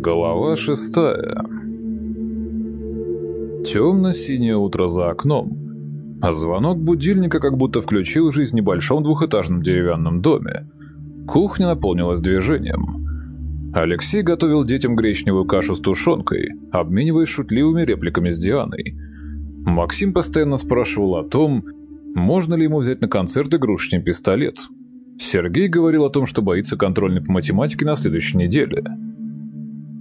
Голова шестая. Темно-синее утро за окном. А звонок будильника как будто включил жизнь в небольшом двухэтажном деревянном доме. Кухня наполнилась движением. Алексей готовил детям гречневую кашу с тушенкой, обмениваясь шутливыми репликами с Дианой. Максим постоянно спрашивал о том, можно ли ему взять на концерт игрушечный пистолет. Сергей говорил о том, что боится контрольной по математике на следующей неделе.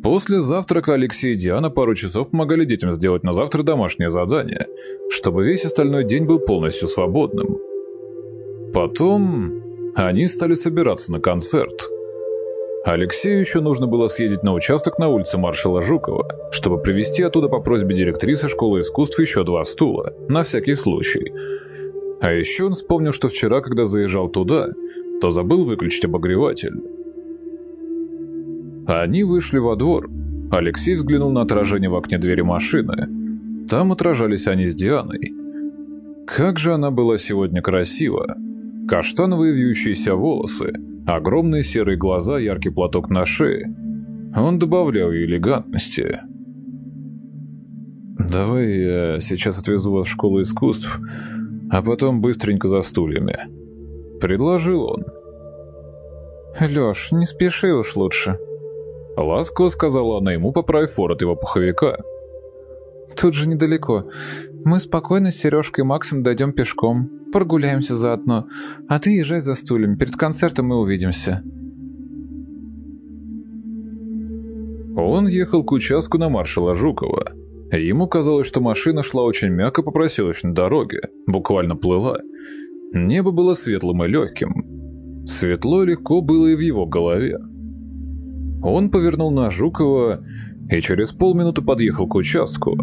После завтрака Алексей и Диана пару часов помогали детям сделать на завтра домашнее задание, чтобы весь остальной день был полностью свободным. Потом они стали собираться на концерт. Алексею еще нужно было съездить на участок на улице маршала Жукова, чтобы привезти оттуда по просьбе директрисы школы искусств еще два стула, на всякий случай. А еще он вспомнил, что вчера, когда заезжал туда, то забыл выключить обогреватель. Они вышли во двор. Алексей взглянул на отражение в окне двери машины. Там отражались они с Дианой. Как же она была сегодня красива. Каштановые вьющиеся волосы, огромные серые глаза, яркий платок на шее. Он добавлял элегантности. «Давай я сейчас отвезу вас в школу искусств, а потом быстренько за стульями», — предложил он. «Лёш, не спеши уж лучше», Ласково сказала она ему, поправив ворот его пуховика. «Тут же недалеко. Мы спокойно с Сережкой и Максом дойдем пешком. Прогуляемся заодно. А ты езжай за стульями. Перед концертом мы увидимся». Он ехал к участку на маршала Жукова. Ему казалось, что машина шла очень мягко по проселочной дороге, буквально плыла. Небо было светлым и легким. Светло и легко было и в его голове. Он повернул на Жукова и через полминуты подъехал к участку.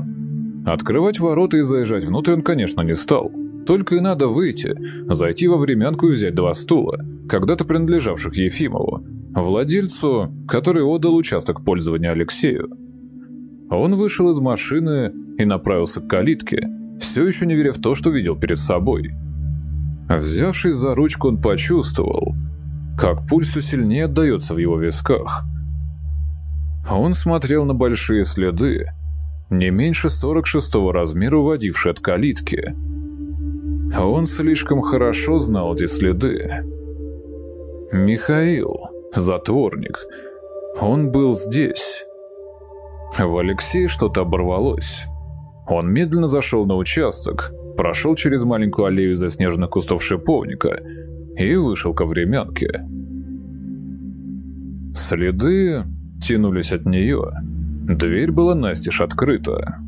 Открывать ворота и заезжать внутрь он, конечно, не стал. Только и надо выйти, зайти во времянку и взять два стула, когда-то принадлежавших Ефимову, владельцу, который отдал участок пользования Алексею. Он вышел из машины и направился к калитке, все еще не веря в то, что видел перед собой. Взявшись за ручку, он почувствовал, как пульс все сильнее отдается в его висках – он смотрел на большие следы, не меньше 46-го размера, уводившие от калитки. Он слишком хорошо знал эти следы. Михаил, затворник, он был здесь. В Алексее что-то оборвалось. Он медленно зашел на участок, прошел через маленькую аллею заснеженных кустов шиповника и вышел ко времянке. Следы тянулись от нее. Дверь была настежь открыта.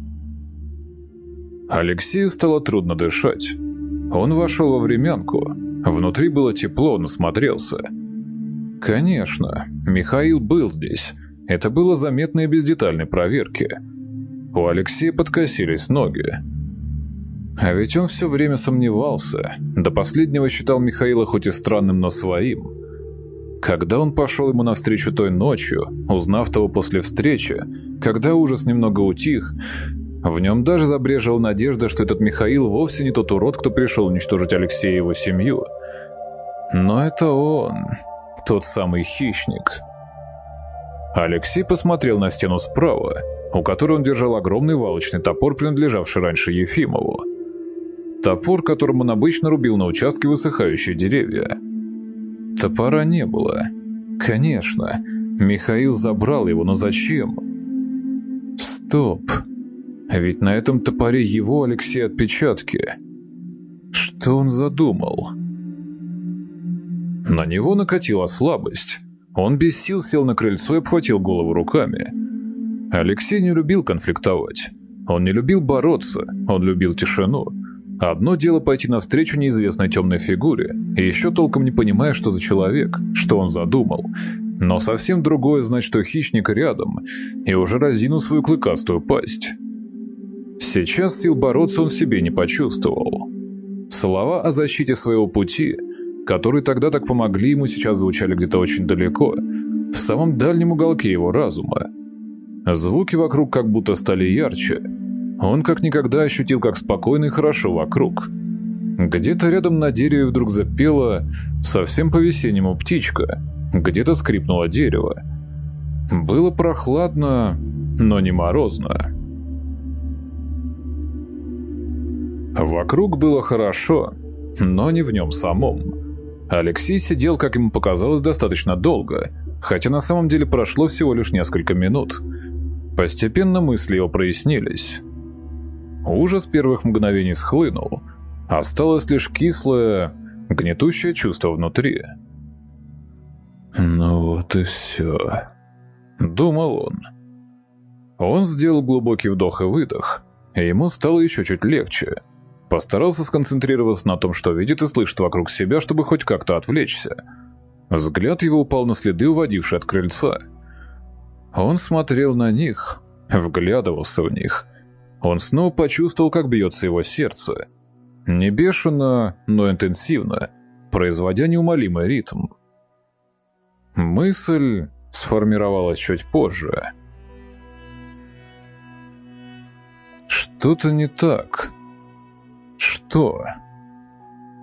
Алексею стало трудно дышать. Он вошел во времянку. Внутри было тепло, он осмотрелся. Конечно, Михаил был здесь. Это было заметно и без детальной проверки. У Алексея подкосились ноги. А ведь он все время сомневался. До последнего считал Михаила хоть и странным, но своим. Когда он пошел ему навстречу той ночью, узнав того после встречи, когда ужас немного утих, в нем даже забрежила надежда, что этот Михаил вовсе не тот урод, кто пришел уничтожить Алексея и его семью. Но это он, тот самый хищник. Алексей посмотрел на стену справа, у которой он держал огромный валочный топор, принадлежавший раньше Ефимову. Топор, которым он обычно рубил на участке высыхающие деревья. Топора не было. Конечно, Михаил забрал его, но зачем? Стоп. Ведь на этом топоре его, Алексей, отпечатки. Что он задумал? На него накатила слабость. Он без сил сел на крыльцо и обхватил голову руками. Алексей не любил конфликтовать. Он не любил бороться, он любил тишину. Одно дело пойти навстречу неизвестной темной фигуре, и еще толком не понимая, что за человек, что он задумал. Но совсем другое знать, что хищник рядом, и уже разинул свою клыкастую пасть. Сейчас сил бороться он себе не почувствовал. Слова о защите своего пути, которые тогда так помогли ему, сейчас звучали где-то очень далеко, в самом дальнем уголке его разума. Звуки вокруг как будто стали ярче – он как никогда ощутил, как спокойно и хорошо вокруг. Где-то рядом на дереве вдруг запела совсем по-весеннему птичка, где-то скрипнуло дерево. Было прохладно, но не морозно. Вокруг было хорошо, но не в нем самом. Алексей сидел, как ему показалось, достаточно долго, хотя на самом деле прошло всего лишь несколько минут. Постепенно мысли его прояснились. Ужас первых мгновений схлынул, осталось лишь кислое, гнетущее чувство внутри. «Ну вот и все», — думал он. Он сделал глубокий вдох и выдох, и ему стало еще чуть легче — Постарался сконцентрироваться на том, что видит и слышит вокруг себя, чтобы хоть как-то отвлечься. Взгляд его упал на следы, уводившие от крыльца. Он смотрел на них, вглядывался в них. Он снова почувствовал, как бьется его сердце. Не бешено, но интенсивно, производя неумолимый ритм. Мысль сформировалась чуть позже. Что-то не так. Что?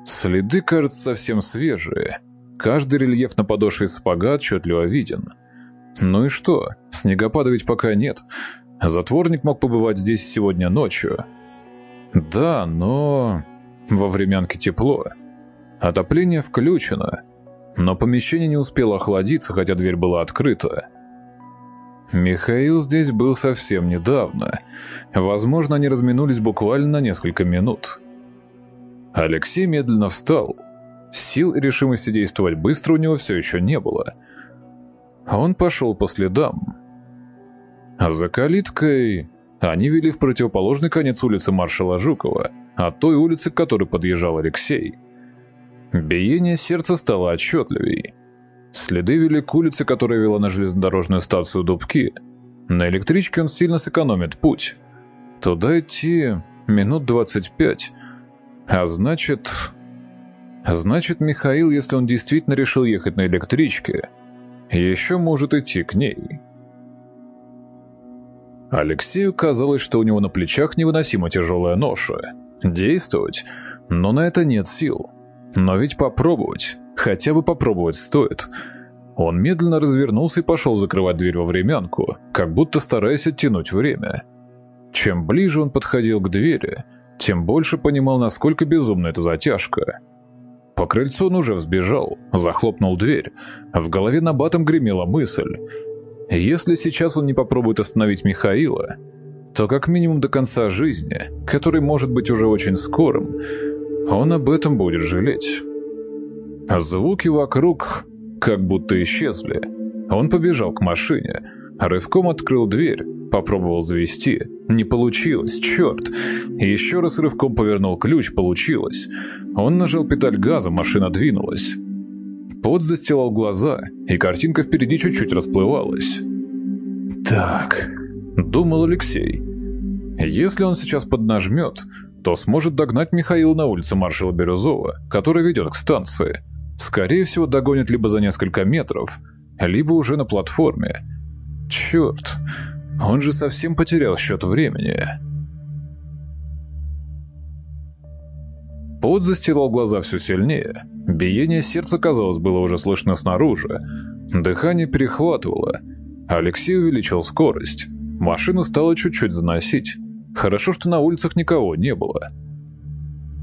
Следы, кажется, совсем свежие. Каждый рельеф на подошве сапога отчетливо виден. Ну и что? Снегопада ведь пока нет. Затворник мог побывать здесь сегодня ночью. Да, но... Во времянке тепло. Отопление включено. Но помещение не успело охладиться, хотя дверь была открыта. Михаил здесь был совсем недавно. Возможно, они разминулись буквально на несколько минут. Алексей медленно встал. Сил и решимости действовать быстро у него все еще не было. Он пошел по следам. А за калиткой они вели в противоположный конец улицы маршала Жукова, от той улицы, к которой подъезжал Алексей. Биение сердца стало отчетливей. Следы вели к улице, которая вела на железнодорожную станцию Дубки. На электричке он сильно сэкономит путь. Туда идти минут 25, а значит... Значит, Михаил, если он действительно решил ехать на электричке, еще может идти к ней. Алексею казалось, что у него на плечах невыносимо тяжелая ноша. Действовать? Но на это нет сил. Но ведь попробовать, хотя бы попробовать стоит. Он медленно развернулся и пошел закрывать дверь во времянку, как будто стараясь оттянуть время. Чем ближе он подходил к двери, тем больше понимал, насколько безумна эта затяжка. По крыльцу он уже взбежал, захлопнул дверь. В голове на батом гремела мысль. Если сейчас он не попробует остановить Михаила, то как минимум до конца жизни, который может быть уже очень скорым, он об этом будет жалеть. Звуки вокруг как будто исчезли. Он побежал к машине, рывком открыл дверь, Попробовал завести. Не получилось, черт. Еще раз рывком повернул ключ, получилось. Он нажал педаль газа, машина двинулась. Пот застилал глаза, и картинка впереди чуть-чуть расплывалась. «Так», — думал Алексей. «Если он сейчас поднажмет, то сможет догнать Михаила на улице маршала Бирюзова, который ведет к станции. Скорее всего, догонит либо за несколько метров, либо уже на платформе. Черт, он же совсем потерял счет времени. Пот застилал глаза все сильнее. Биение сердца, казалось, было уже слышно снаружи. Дыхание перехватывало. Алексей увеличил скорость. Машину стало чуть-чуть заносить. Хорошо, что на улицах никого не было.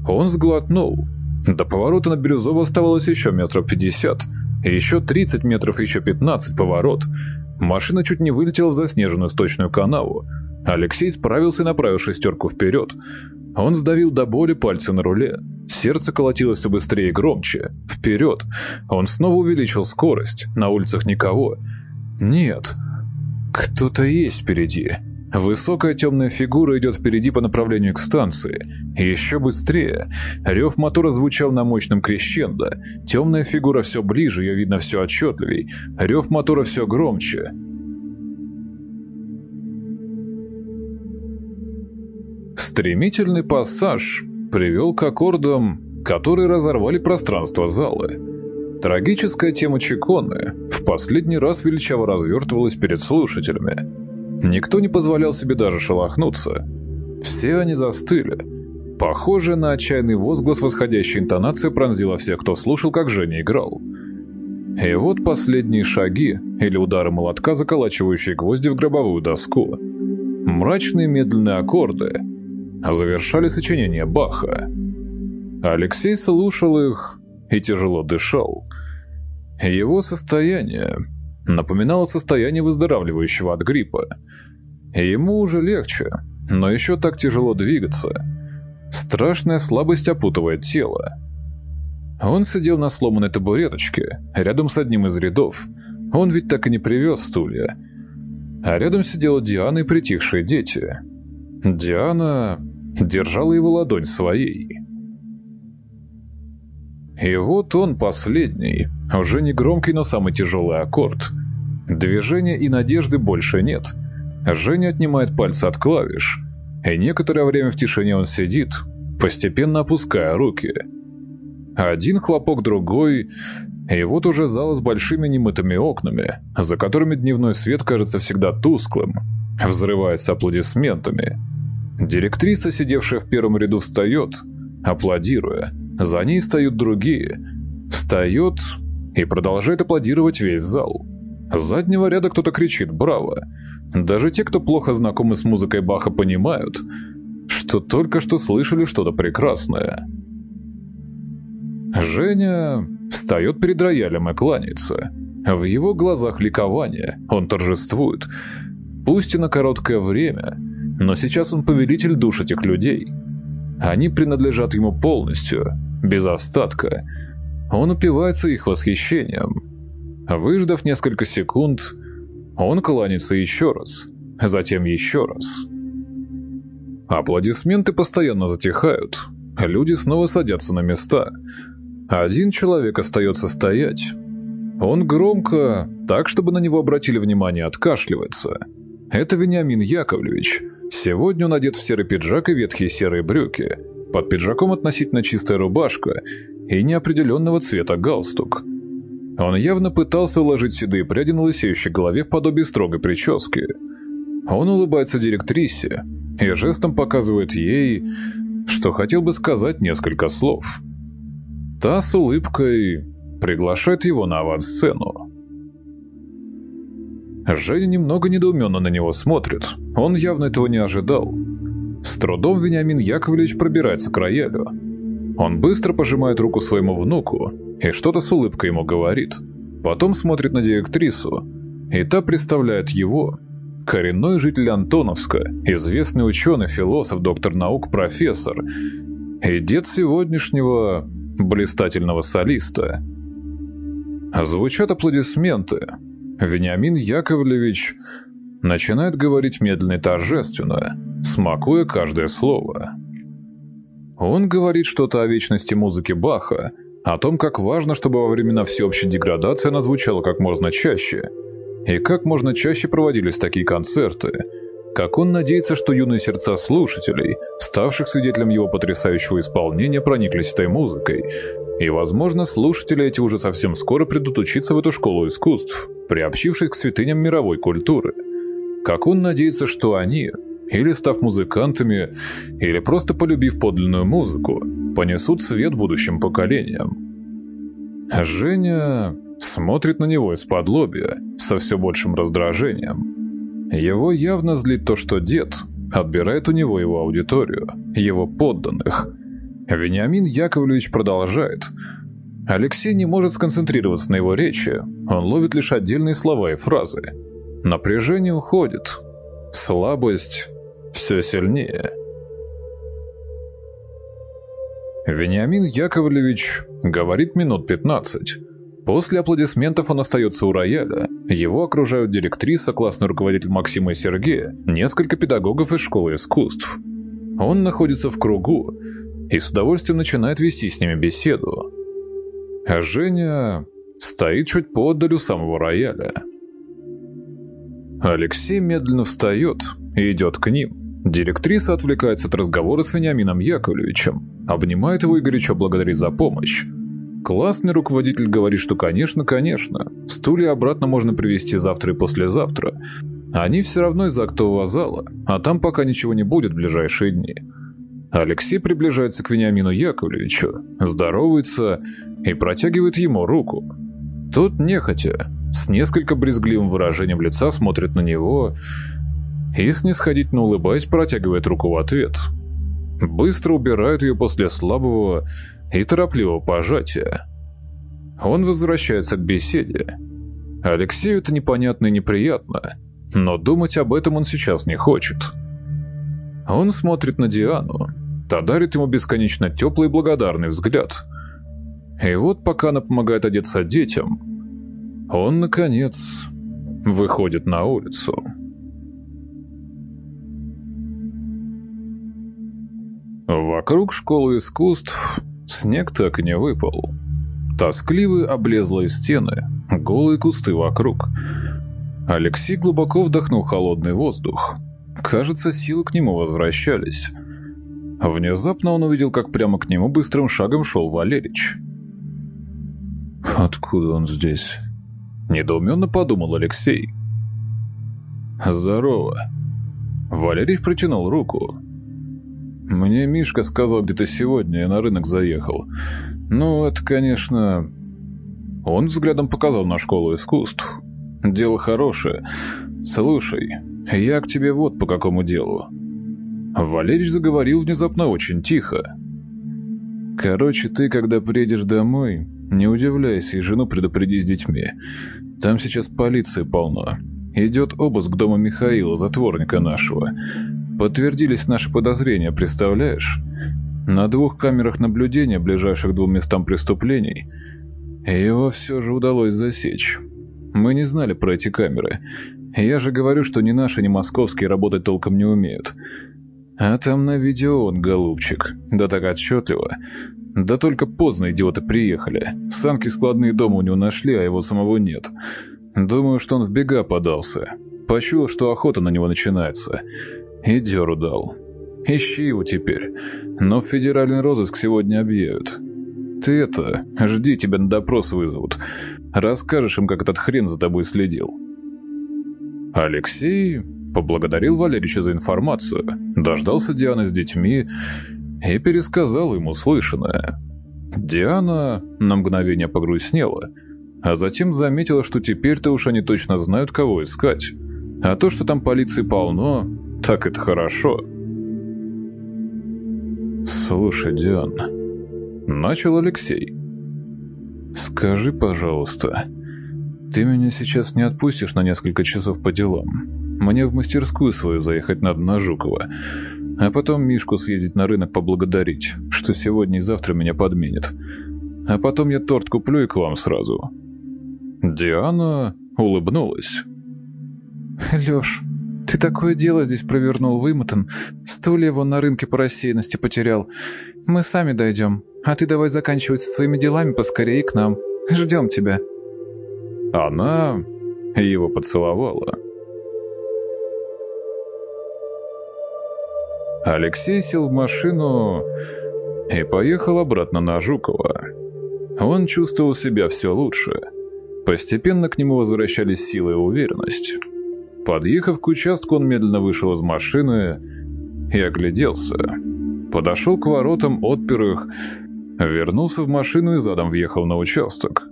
Он сглотнул. До поворота на Бирюзово оставалось еще метров пятьдесят. Еще тридцать метров, еще пятнадцать поворот. Машина чуть не вылетела в заснеженную сточную канаву. Алексей справился и направил шестерку вперед. Он сдавил до боли пальцы на руле. Сердце колотилось все быстрее и громче. Вперед. Он снова увеличил скорость. На улицах никого. Нет. Кто-то есть впереди. Высокая темная фигура идет впереди по направлению к станции. Еще быстрее. Рев мотора звучал на мощном крещендо. Темная фигура все ближе, ее видно все отчетливей. Рев мотора все громче. Стремительный пассаж привел к аккордам, которые разорвали пространство залы. Трагическая тема Чиконы в последний раз величаво развертывалась перед слушателями. Никто не позволял себе даже шелохнуться. Все они застыли. Похоже на отчаянный возглас восходящая интонация пронзила всех, кто слушал, как Женя играл. И вот последние шаги или удары молотка, заколачивающие гвозди в гробовую доску. Мрачные медленные аккорды завершали сочинение Баха. Алексей слушал их и тяжело дышал. Его состояние напоминало состояние выздоравливающего от гриппа. Ему уже легче, но еще так тяжело двигаться. Страшная слабость опутывает тело. Он сидел на сломанной табуреточке, рядом с одним из рядов. Он ведь так и не привез стулья. А рядом сидела Диана и притихшие дети. Диана держала его ладонь своей. И вот он последний, уже не громкий, но самый тяжелый аккорд. Движения и надежды больше нет. Женя отнимает пальцы от клавиш, и некоторое время в тишине он сидит, постепенно опуская руки – один хлопок другой, и вот уже зал с большими немытыми окнами, за которыми дневной свет кажется всегда тусклым, взрывается аплодисментами. Директриса, сидевшая в первом ряду, встает, аплодируя. За ней встают другие. Встает и продолжает аплодировать весь зал. С заднего ряда кто-то кричит «Браво!». Даже те, кто плохо знакомы с музыкой Баха, понимают, что только что слышали что-то прекрасное. Женя встает перед роялем и кланяется. В его глазах ликование, он торжествует. Пусть и на короткое время, но сейчас он повелитель душ этих людей. Они принадлежат ему полностью, без остатка. Он упивается их восхищением. Выждав несколько секунд, он кланяется еще раз, затем еще раз. Аплодисменты постоянно затихают. Люди снова садятся на места – один человек остается стоять. Он громко, так, чтобы на него обратили внимание, откашливается. Это Вениамин Яковлевич. Сегодня он одет в серый пиджак и ветхие серые брюки. Под пиджаком относительно чистая рубашка и неопределенного цвета галстук. Он явно пытался уложить седые пряди на лысеющей голове в подобие строгой прически. Он улыбается директрисе и жестом показывает ей, что хотел бы сказать несколько слов. Та с улыбкой приглашает его на авансцену. Женя немного недоуменно на него смотрит. Он явно этого не ожидал. С трудом Вениамин Яковлевич пробирается к роялю. Он быстро пожимает руку своему внуку и что-то с улыбкой ему говорит. Потом смотрит на директрису, и та представляет его, коренной житель Антоновска, известный ученый, философ, доктор наук, профессор, и дед сегодняшнего блистательного солиста. Звучат аплодисменты. Вениамин Яковлевич начинает говорить медленно и торжественно, смакуя каждое слово. Он говорит что-то о вечности музыки Баха, о том, как важно, чтобы во времена всеобщей деградации она звучала как можно чаще, и как можно чаще проводились такие концерты – как он надеется, что юные сердца слушателей, ставших свидетелем его потрясающего исполнения, прониклись этой музыкой. И, возможно, слушатели эти уже совсем скоро придут учиться в эту школу искусств, приобщившись к святыням мировой культуры. Как он надеется, что они, или став музыкантами, или просто полюбив подлинную музыку, понесут свет будущим поколениям. Женя смотрит на него из-под лобья со все большим раздражением. Его явно злит то, что дед отбирает у него его аудиторию, его подданных. Вениамин Яковлевич продолжает. Алексей не может сконцентрироваться на его речи, он ловит лишь отдельные слова и фразы. Напряжение уходит. Слабость все сильнее. Вениамин Яковлевич говорит минут пятнадцать. После аплодисментов он остается у рояля. Его окружают директриса, классный руководитель Максима и Сергея, несколько педагогов из школы искусств. Он находится в кругу и с удовольствием начинает вести с ними беседу. А Женя стоит чуть поодаль самого рояля. Алексей медленно встает и идет к ним. Директриса отвлекается от разговора с Вениамином Яковлевичем, обнимает его и горячо благодарит за помощь. Классный руководитель говорит, что конечно, конечно, стулья обратно можно привезти завтра и послезавтра. Они все равно из актового зала, а там пока ничего не будет в ближайшие дни. Алексей приближается к Вениамину Яковлевичу, здоровается и протягивает ему руку. Тот нехотя, с несколько брезгливым выражением лица смотрит на него и, снисходительно улыбаясь, протягивает руку в ответ. Быстро убирает ее после слабого и торопливого пожатия. Он возвращается к беседе. Алексею это непонятно и неприятно, но думать об этом он сейчас не хочет. Он смотрит на Диану, та дарит ему бесконечно теплый и благодарный взгляд. И вот пока она помогает одеться детям, он, наконец, выходит на улицу. Вокруг школы искусств снег так и не выпал. Тоскливые облезлые стены, голые кусты вокруг. Алексей глубоко вдохнул холодный воздух. Кажется, силы к нему возвращались. Внезапно он увидел, как прямо к нему быстрым шагом шел Валерич. «Откуда он здесь?» Недоуменно подумал Алексей. «Здорово». Валерий протянул руку. «Мне Мишка сказал, где ты сегодня, я на рынок заехал. Ну, это, конечно...» Он взглядом показал на школу искусств. «Дело хорошее. Слушай, я к тебе вот по какому делу». Валерий заговорил внезапно очень тихо. «Короче, ты, когда приедешь домой, не удивляйся и жену предупреди с детьми. Там сейчас полиции полно. Идет обыск дома Михаила, затворника нашего. Подтвердились наши подозрения, представляешь? На двух камерах наблюдения, ближайших к двум местам преступлений, его все же удалось засечь. Мы не знали про эти камеры. Я же говорю, что ни наши, ни московские работать толком не умеют. А там на видео он, голубчик, да так отчетливо. Да только поздно идиоты приехали. Санки складные дома у него нашли, а его самого нет. Думаю, что он в бега подался. Почуял, что охота на него начинается. И дёру дал. Ищи его теперь. Но в федеральный розыск сегодня объявят. Ты это, жди, тебя на допрос вызовут. Расскажешь им, как этот хрен за тобой следил. Алексей поблагодарил Валерича за информацию, дождался Дианы с детьми и пересказал ему слышанное. Диана на мгновение погрустнела, а затем заметила, что теперь-то уж они точно знают, кого искать. А то, что там полиции полно, так это хорошо. «Слушай, Диан», — начал Алексей, — «скажи, пожалуйста, ты меня сейчас не отпустишь на несколько часов по делам? Мне в мастерскую свою заехать надо на Жукова, а потом Мишку съездить на рынок поблагодарить, что сегодня и завтра меня подменит. А потом я торт куплю и к вам сразу». Диана улыбнулась. «Лёш, ты такое дело здесь провернул, вымотан. Стулья его на рынке по рассеянности потерял. Мы сами дойдем, а ты давай заканчивай со своими делами поскорее к нам. Ждем тебя». Она его поцеловала. Алексей сел в машину и поехал обратно на Жукова. Он чувствовал себя все лучше. Постепенно к нему возвращались силы и уверенность. Подъехав к участку, он медленно вышел из машины и огляделся. Подошел к воротам, отпер их, вернулся в машину и задом въехал на участок.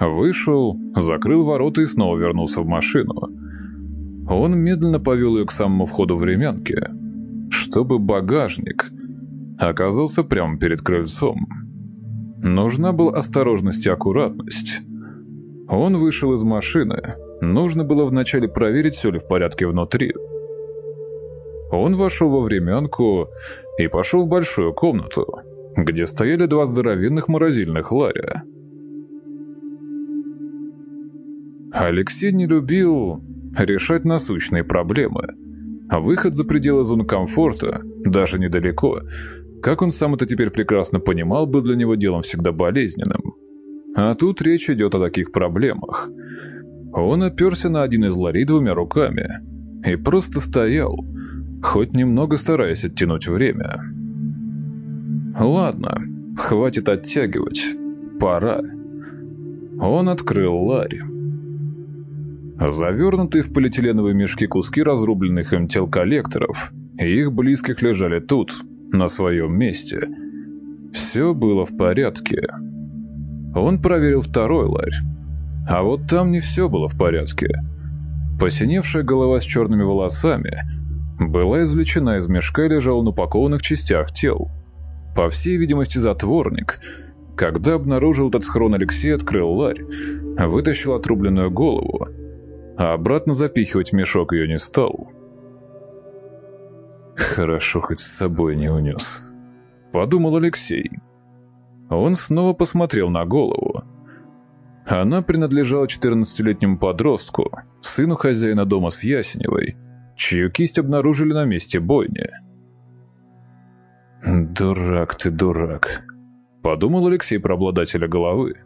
Вышел, закрыл ворота и снова вернулся в машину. Он медленно повел ее к самому входу временки, чтобы багажник оказался прямо перед крыльцом. Нужна была осторожность и аккуратность. Он вышел из машины, Нужно было вначале проверить, все ли в порядке внутри. Он вошел во временку и пошел в большую комнату, где стояли два здоровенных морозильных ларя. Алексей не любил решать насущные проблемы. А выход за пределы зоны комфорта, даже недалеко, как он сам это теперь прекрасно понимал, был для него делом всегда болезненным. А тут речь идет о таких проблемах – он оперся на один из ларей двумя руками и просто стоял, хоть немного стараясь оттянуть время. «Ладно, хватит оттягивать. Пора». Он открыл ларь. Завернутые в полиэтиленовые мешки куски разрубленных им тел коллекторов и их близких лежали тут, на своем месте. Все было в порядке. Он проверил второй ларь А вот там не все было в порядке. Посиневшая голова с черными волосами была извлечена из мешка и лежала на упакованных частях тел. По всей видимости, затворник. Когда обнаружил этот схрон Алексей, открыл ларь, вытащил отрубленную голову, а обратно запихивать мешок ее не стал. «Хорошо, хоть с собой не унес», — подумал Алексей. Он снова посмотрел на голову. Она принадлежала 14-летнему подростку, сыну хозяина дома с Ясеневой, чью кисть обнаружили на месте бойни. «Дурак ты, дурак», — подумал Алексей про обладателя головы.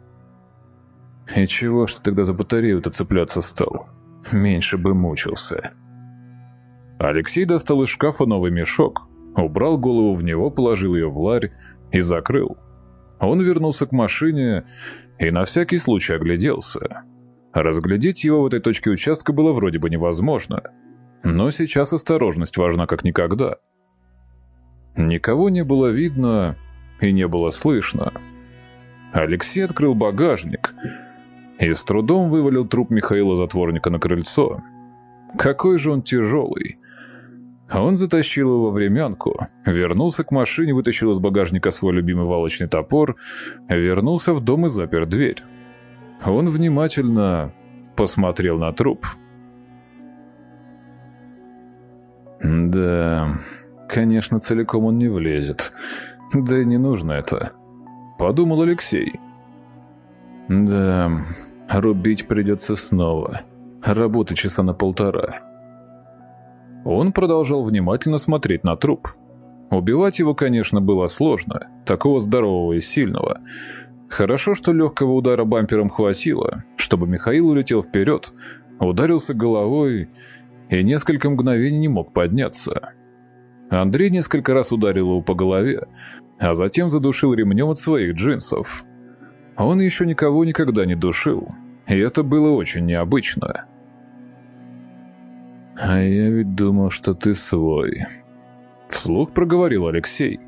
«И чего ж ты тогда за батарею-то цепляться стал? Меньше бы мучился». Алексей достал из шкафа новый мешок, убрал голову в него, положил ее в ларь и закрыл. Он вернулся к машине и на всякий случай огляделся. Разглядеть его в этой точке участка было вроде бы невозможно, но сейчас осторожность важна как никогда. Никого не было видно и не было слышно. Алексей открыл багажник и с трудом вывалил труп Михаила Затворника на крыльцо. Какой же он тяжелый. Он затащил его временку, вернулся к машине, вытащил из багажника свой любимый валочный топор, вернулся в дом и запер дверь. Он внимательно посмотрел на труп. Да, конечно, целиком он не влезет. Да и не нужно это. Подумал Алексей. Да, рубить придется снова. Работы часа на полтора. Он продолжал внимательно смотреть на труп. Убивать его, конечно, было сложно, такого здорового и сильного. Хорошо, что легкого удара бампером хватило, чтобы Михаил улетел вперед, ударился головой и несколько мгновений не мог подняться. Андрей несколько раз ударил его по голове, а затем задушил ремнем от своих джинсов. Он еще никого никогда не душил, и это было очень необычно. «А я ведь думал, что ты свой», — вслух проговорил Алексей.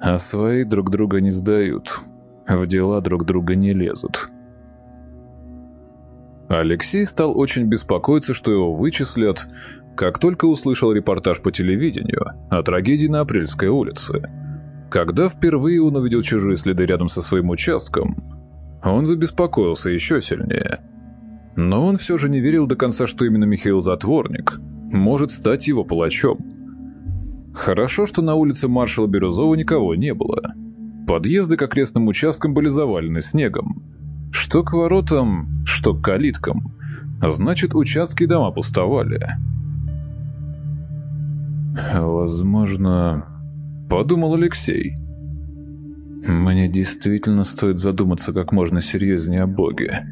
«А свои друг друга не сдают, в дела друг друга не лезут». Алексей стал очень беспокоиться, что его вычислят, как только услышал репортаж по телевидению о трагедии на Апрельской улице. Когда впервые он увидел чужие следы рядом со своим участком, он забеспокоился еще сильнее — но он все же не верил до конца, что именно Михаил Затворник может стать его палачом. Хорошо, что на улице маршала Бирюзова никого не было. Подъезды к окрестным участкам были завалены снегом. Что к воротам, что к калиткам. Значит, участки и дома пустовали. «Возможно...» — подумал Алексей. «Мне действительно стоит задуматься как можно серьезнее о Боге».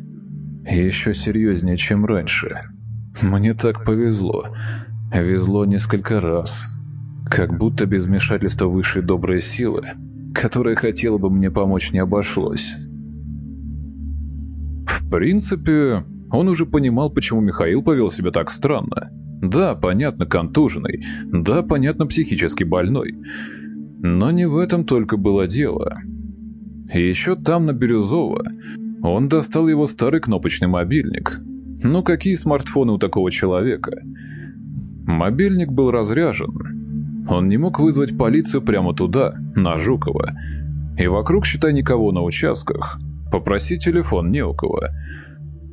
Еще серьезнее, чем раньше. Мне так повезло. Везло несколько раз. Как будто без вмешательства высшей доброй силы, которая хотела бы мне помочь, не обошлось. В принципе, он уже понимал, почему Михаил повел себя так странно. Да, понятно, контуженный. Да, понятно, психически больной. Но не в этом только было дело. еще там, на Бирюзово, он достал его старый кнопочный мобильник. Ну какие смартфоны у такого человека? Мобильник был разряжен. Он не мог вызвать полицию прямо туда, на Жукова. И вокруг, считай, никого на участках. Попросить телефон не у кого.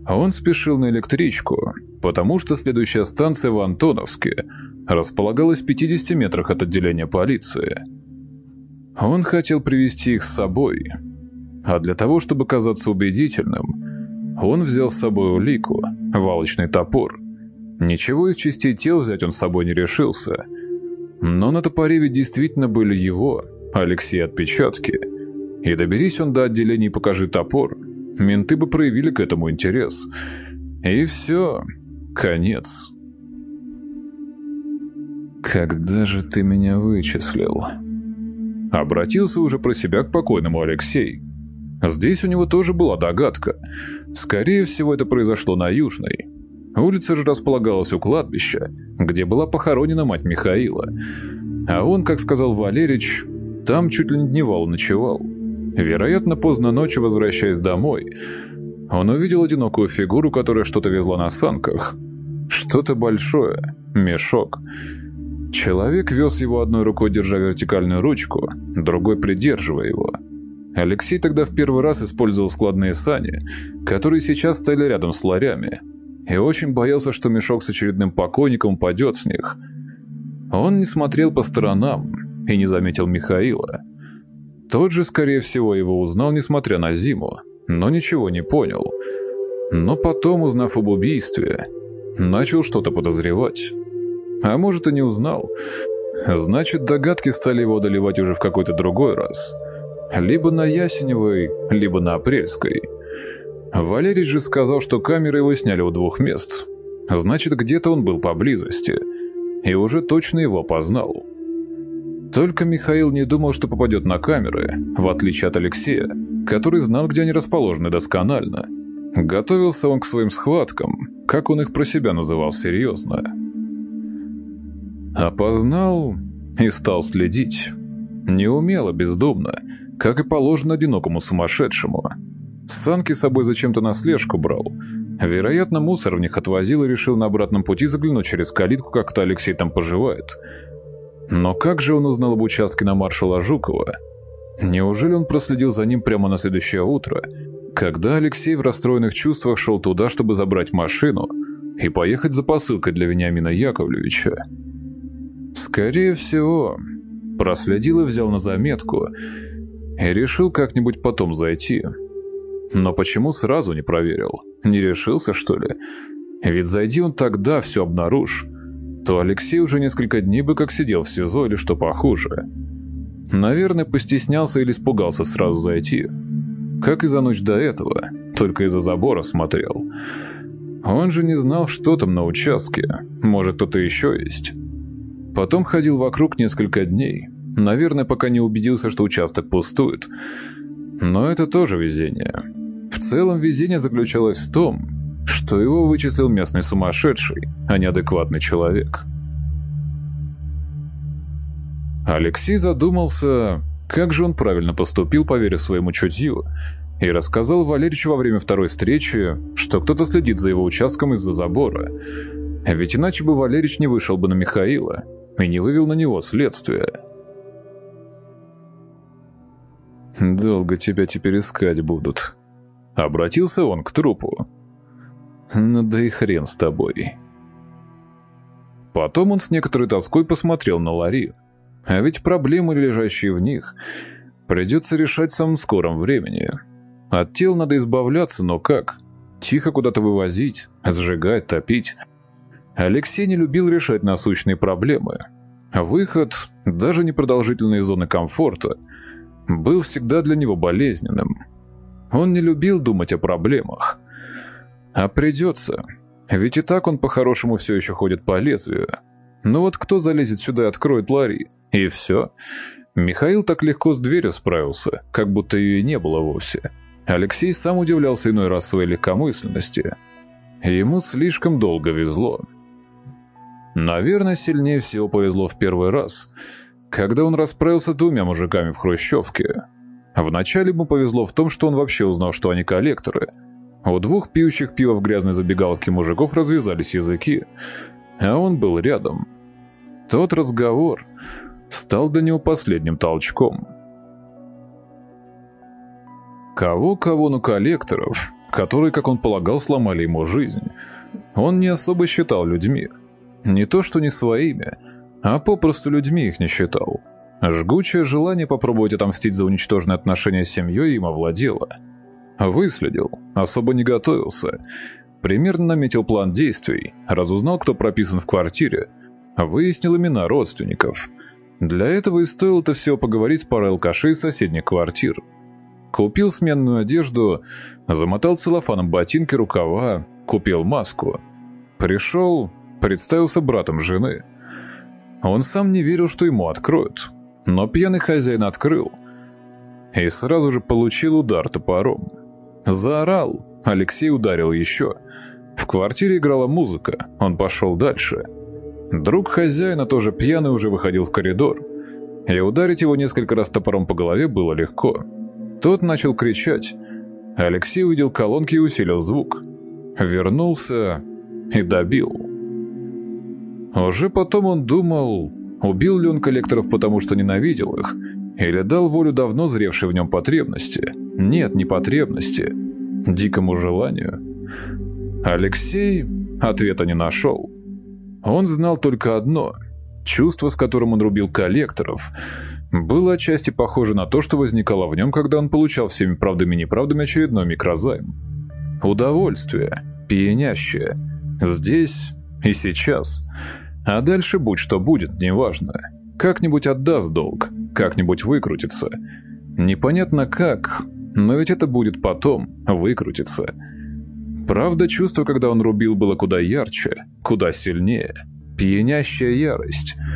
Он спешил на электричку, потому что следующая станция в Антоновске располагалась в 50 метрах от отделения полиции. Он хотел привести их с собой, а для того, чтобы казаться убедительным, он взял с собой улику, валочный топор. Ничего из частей тел взять он с собой не решился. Но на топоре ведь действительно были его, Алексей, отпечатки. И доберись он до отделения и покажи топор, менты бы проявили к этому интерес. И все, конец. «Когда же ты меня вычислил?» Обратился уже про себя к покойному Алексей. Здесь у него тоже была догадка. Скорее всего, это произошло на Южной. Улица же располагалась у кладбища, где была похоронена мать Михаила. А он, как сказал Валерич, там чуть ли не дневал ночевал. Вероятно, поздно ночью, возвращаясь домой, Он увидел одинокую фигуру, которая что-то везла на санках. Что-то большое, мешок. Человек вез его одной рукой, держа вертикальную ручку, другой придерживая его. Алексей тогда в первый раз использовал складные сани, которые сейчас стояли рядом с ларями, и очень боялся, что мешок с очередным покойником упадет с них. Он не смотрел по сторонам и не заметил Михаила. Тот же, скорее всего, его узнал, несмотря на зиму, но ничего не понял. Но потом, узнав об убийстве, начал что-то подозревать. А может и не узнал. Значит, догадки стали его одолевать уже в какой-то другой раз. Либо на Ясеневой, либо на Апрельской. Валерий же сказал, что камеры его сняли у двух мест. Значит, где-то он был поблизости. И уже точно его познал. Только Михаил не думал, что попадет на камеры, в отличие от Алексея, который знал, где они расположены досконально. Готовился он к своим схваткам, как он их про себя называл серьезно. Опознал и стал следить. Неумело, бездумно, как и положено одинокому сумасшедшему. Санки с собой зачем-то на слежку брал. Вероятно, мусор в них отвозил и решил на обратном пути заглянуть через калитку, как-то Алексей там поживает. Но как же он узнал об участке на маршала Жукова? Неужели он проследил за ним прямо на следующее утро, когда Алексей в расстроенных чувствах шел туда, чтобы забрать машину и поехать за посылкой для Вениамина Яковлевича? Скорее всего, проследил и взял на заметку и решил как-нибудь потом зайти. Но почему сразу не проверил? Не решился, что ли? Ведь зайди он тогда, все обнаружь, то Алексей уже несколько дней бы как сидел в СИЗО или что похуже. Наверное, постеснялся или испугался сразу зайти. Как и за ночь до этого, только из-за забора смотрел. Он же не знал, что там на участке. Может, кто-то еще есть. Потом ходил вокруг несколько дней. Наверное, пока не убедился, что участок пустует. Но это тоже везение. В целом везение заключалось в том, что его вычислил местный сумасшедший, а не адекватный человек. Алексей задумался, как же он правильно поступил, поверив своему чутью, и рассказал Валерьевичу во время второй встречи, что кто-то следит за его участком из-за забора. Ведь иначе бы Валерьевич не вышел бы на Михаила и не вывел на него следствие. «Долго тебя теперь искать будут», — обратился он к трупу. «Ну да и хрен с тобой». Потом он с некоторой тоской посмотрел на Ларри. А ведь проблемы, лежащие в них, придется решать в самом скором времени. От тел надо избавляться, но как? Тихо куда-то вывозить, сжигать, топить. Алексей не любил решать насущные проблемы. Выход, даже непродолжительной зоны комфорта, был всегда для него болезненным. Он не любил думать о проблемах. А придется. Ведь и так он по-хорошему все еще ходит по лезвию. Но вот кто залезет сюда и откроет Ларри? И все. Михаил так легко с дверью справился, как будто ее и не было вовсе. Алексей сам удивлялся иной раз своей легкомысленности. Ему слишком долго везло. Наверное, сильнее всего повезло в первый раз, когда он расправился с двумя мужиками в хрущевке. Вначале ему повезло в том, что он вообще узнал, что они коллекторы. У двух пьющих пиво в грязной забегалке мужиков развязались языки, а он был рядом. Тот разговор стал для него последним толчком. Кого-кого, но коллекторов, которые, как он полагал, сломали ему жизнь, он не особо считал людьми. Не то что не своими, а попросту людьми их не считал. Жгучее желание попробовать отомстить за уничтоженные отношения с семьей им овладело. Выследил, особо не готовился. Примерно наметил план действий, разузнал, кто прописан в квартире, выяснил имена родственников. Для этого и стоило-то все поговорить с парой алкашей из соседних квартир. Купил сменную одежду, замотал целлофаном ботинки, рукава, купил маску. Пришел, представился братом жены. Он сам не верил, что ему откроют, но пьяный хозяин открыл. И сразу же получил удар топором. Заорал, Алексей ударил еще. В квартире играла музыка, он пошел дальше. Друг хозяина, тоже пьяный, уже выходил в коридор. И ударить его несколько раз топором по голове было легко. Тот начал кричать, Алексей увидел колонки и усилил звук. Вернулся и добил. Уже потом он думал, убил ли он коллекторов потому, что ненавидел их, или дал волю давно зревшей в нем потребности. Нет, не потребности, дикому желанию. Алексей ответа не нашел. Он знал только одно – чувство, с которым он рубил коллекторов – было отчасти похоже на то, что возникало в нем, когда он получал всеми правдами и неправдами очередной микрозайм. Удовольствие, пьянящее, здесь и сейчас. А дальше будь что будет, неважно. Как-нибудь отдаст долг, как-нибудь выкрутится. Непонятно как, но ведь это будет потом, выкрутиться. Правда, чувство, когда он рубил, было куда ярче, куда сильнее. Пьянящая ярость –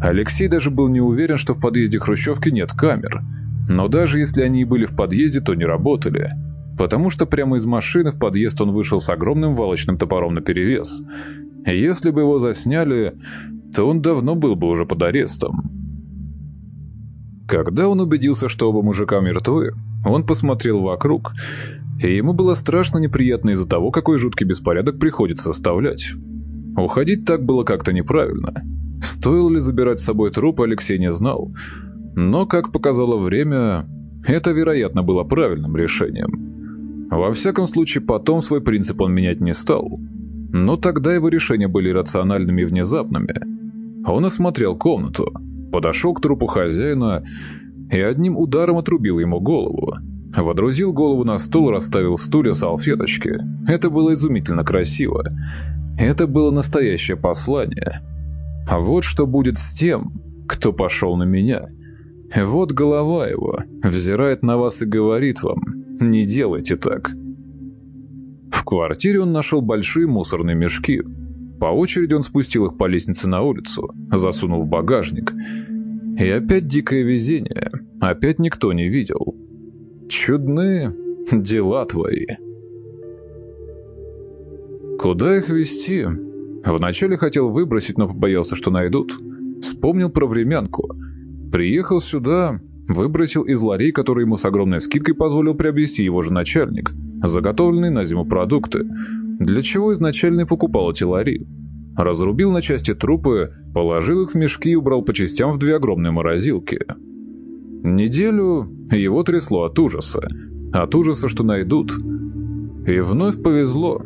Алексей даже был не уверен, что в подъезде Хрущевки нет камер. Но даже если они и были в подъезде, то не работали. Потому что прямо из машины в подъезд он вышел с огромным валочным топором наперевес. Если бы его засняли, то он давно был бы уже под арестом. Когда он убедился, что оба мужика мертвы, он посмотрел вокруг, и ему было страшно неприятно из-за того, какой жуткий беспорядок приходится оставлять. Уходить так было как-то неправильно. Стоило ли забирать с собой труп, Алексей не знал. Но, как показало время, это, вероятно, было правильным решением. Во всяком случае, потом свой принцип он менять не стал. Но тогда его решения были рациональными и внезапными. Он осмотрел комнату, подошел к трупу хозяина и одним ударом отрубил ему голову. Водрузил голову на стол, расставил стулья, салфеточки. Это было изумительно красиво. Это было настоящее послание. А вот что будет с тем, кто пошел на меня. Вот голова его взирает на вас и говорит вам «не делайте так». В квартире он нашел большие мусорные мешки. По очереди он спустил их по лестнице на улицу, засунул в багажник. И опять дикое везение. Опять никто не видел. Чудные дела твои. Куда их вести? Вначале хотел выбросить, но побоялся, что найдут. Вспомнил про времянку. Приехал сюда, выбросил из ларей, которые ему с огромной скидкой позволил приобрести его же начальник, заготовленные на зиму продукты. Для чего изначально покупал эти лари? Разрубил на части трупы, положил их в мешки и убрал по частям в две огромные морозилки. Неделю его трясло от ужаса. От ужаса, что найдут. И вновь повезло.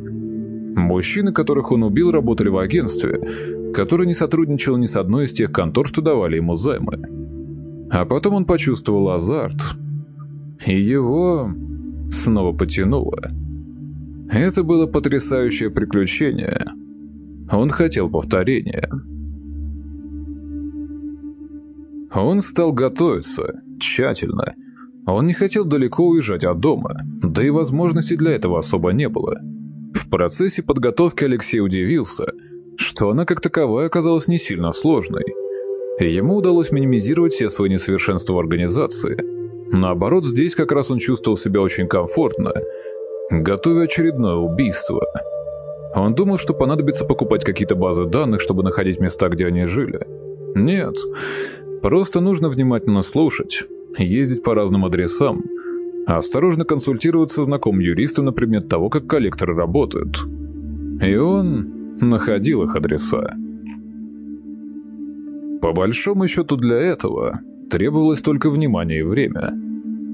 Мужчины, которых он убил, работали в агентстве, которое не сотрудничало ни с одной из тех контор, что давали ему займы. А потом он почувствовал азарт, и его снова потянуло. Это было потрясающее приключение. Он хотел повторения. Он стал готовиться, тщательно. Он не хотел далеко уезжать от дома, да и возможности для этого особо не было. В процессе подготовки Алексей удивился, что она как таковая оказалась не сильно сложной. Ему удалось минимизировать все свои несовершенства в организации. Наоборот, здесь как раз он чувствовал себя очень комфортно, готовя очередное убийство. Он думал, что понадобится покупать какие-то базы данных, чтобы находить места, где они жили. Нет, просто нужно внимательно слушать, ездить по разным адресам, осторожно консультироваться с знакомым юристом на предмет того, как коллекторы работают. И он находил их адреса. По большому счету для этого требовалось только внимание и время.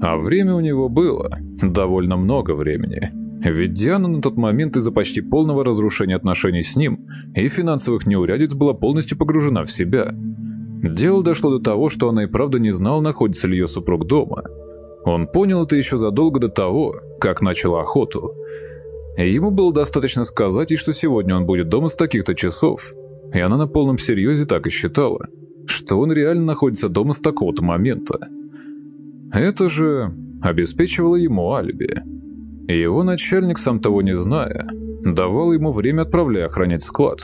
А время у него было довольно много времени. Ведь Диана на тот момент из-за почти полного разрушения отношений с ним и финансовых неурядиц была полностью погружена в себя. Дело дошло до того, что она и правда не знала, находится ли ее супруг дома – он понял это еще задолго до того, как начал охоту. Ему было достаточно сказать ей, что сегодня он будет дома с таких-то часов, и она на полном серьезе так и считала, что он реально находится дома с такого-то момента. Это же обеспечивало ему алиби. Его начальник, сам того не зная, давал ему время, отправляя охранять склад.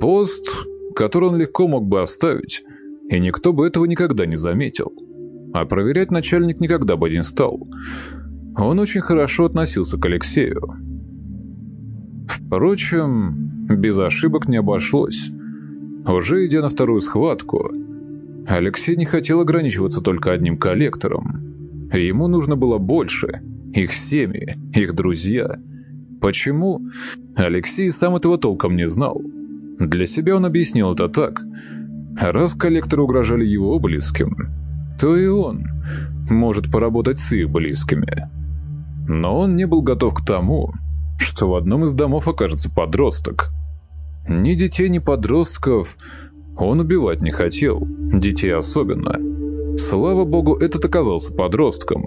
Пост, который он легко мог бы оставить, и никто бы этого никогда не заметил а проверять начальник никогда бы не стал. Он очень хорошо относился к Алексею. Впрочем, без ошибок не обошлось. Уже идя на вторую схватку, Алексей не хотел ограничиваться только одним коллектором. Ему нужно было больше, их семьи, их друзья. Почему? Алексей сам этого толком не знал. Для себя он объяснил это так. Раз коллекторы угрожали его близким, то и он может поработать с их близкими. Но он не был готов к тому, что в одном из домов окажется подросток. Ни детей, ни подростков он убивать не хотел, детей особенно. Слава богу, этот оказался подростком.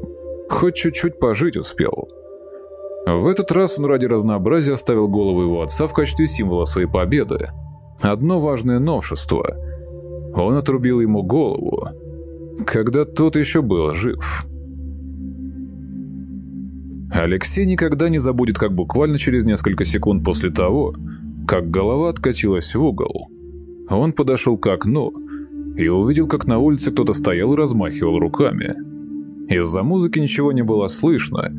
Хоть чуть-чуть пожить успел. В этот раз он ради разнообразия оставил голову его отца в качестве символа своей победы. Одно важное новшество. Он отрубил ему голову, когда тот еще был жив. Алексей никогда не забудет, как буквально через несколько секунд после того, как голова откатилась в угол, он подошел к окну и увидел, как на улице кто-то стоял и размахивал руками. Из-за музыки ничего не было слышно,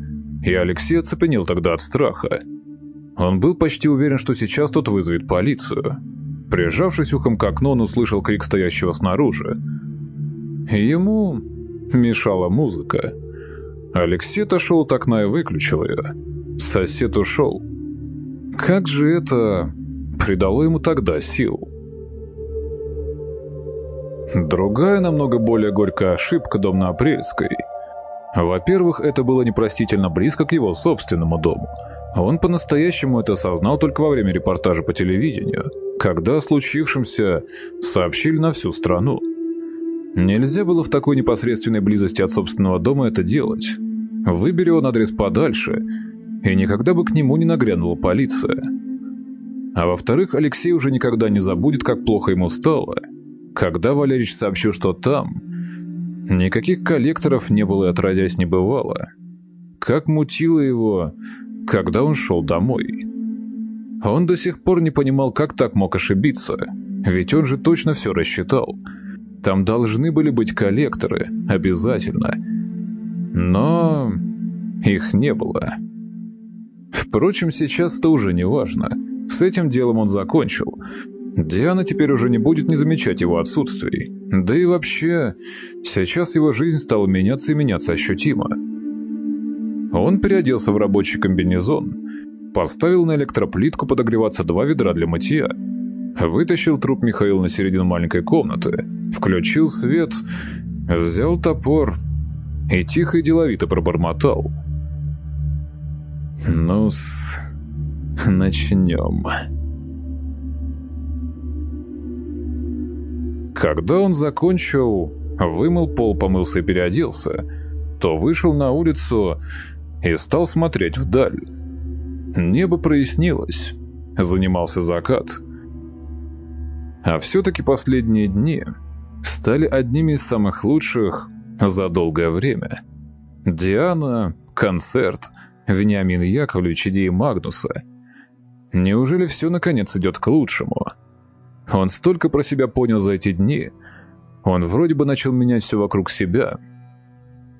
и Алексей оцепенел тогда от страха. Он был почти уверен, что сейчас тот вызовет полицию. Прижавшись ухом к окну, он услышал крик стоящего снаружи. Ему мешала музыка. Алексей отошел от окна и выключил ее. Сосед ушел. Как же это придало ему тогда сил? Другая, намного более горькая ошибка дом на Апрельской. Во-первых, это было непростительно близко к его собственному дому. Он по-настоящему это осознал только во время репортажа по телевидению, когда о случившемся сообщили на всю страну. Нельзя было в такой непосредственной близости от собственного дома это делать. Выбери он адрес подальше, и никогда бы к нему не нагрянула полиция. А во-вторых, Алексей уже никогда не забудет, как плохо ему стало, когда Валерич сообщил, что там никаких коллекторов не было и отродясь не бывало. Как мутило его, когда он шел домой. Он до сих пор не понимал, как так мог ошибиться, ведь он же точно все рассчитал – там должны были быть коллекторы, обязательно. Но их не было. Впрочем, сейчас это уже не важно. С этим делом он закончил. Диана теперь уже не будет не замечать его отсутствий. Да и вообще, сейчас его жизнь стала меняться и меняться ощутимо. Он переоделся в рабочий комбинезон, поставил на электроплитку подогреваться два ведра для мытья, вытащил труп Михаила на середину маленькой комнаты, включил свет, взял топор и тихо и деловито пробормотал. «Ну-с, начнем». Когда он закончил, вымыл пол, помылся и переоделся, то вышел на улицу и стал смотреть вдаль. Небо прояснилось, занимался закат. А все-таки последние дни стали одними из самых лучших за долгое время. Диана, концерт, Вениамин Яковлевич идеи Магнуса. Неужели все наконец идет к лучшему? Он столько про себя понял за эти дни. Он вроде бы начал менять все вокруг себя.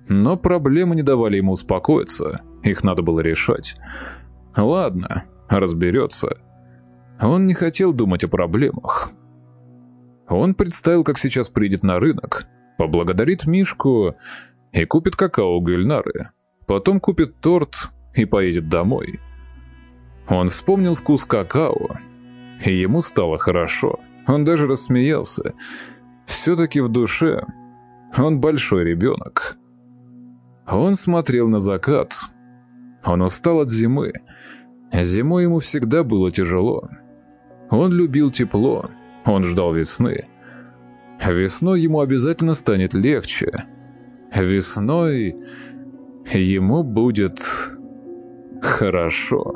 Но проблемы не давали ему успокоиться. Их надо было решать. Ладно, разберется. Он не хотел думать о проблемах. Он представил, как сейчас приедет на рынок, поблагодарит Мишку и купит какао у Гюльнары. Потом купит торт и поедет домой. Он вспомнил вкус какао, и ему стало хорошо. Он даже рассмеялся. Все-таки в душе он большой ребенок. Он смотрел на закат. Он устал от зимы. Зимой ему всегда было тяжело. Он любил тепло. Он ждал весны. Весной ему обязательно станет легче. Весной ему будет хорошо.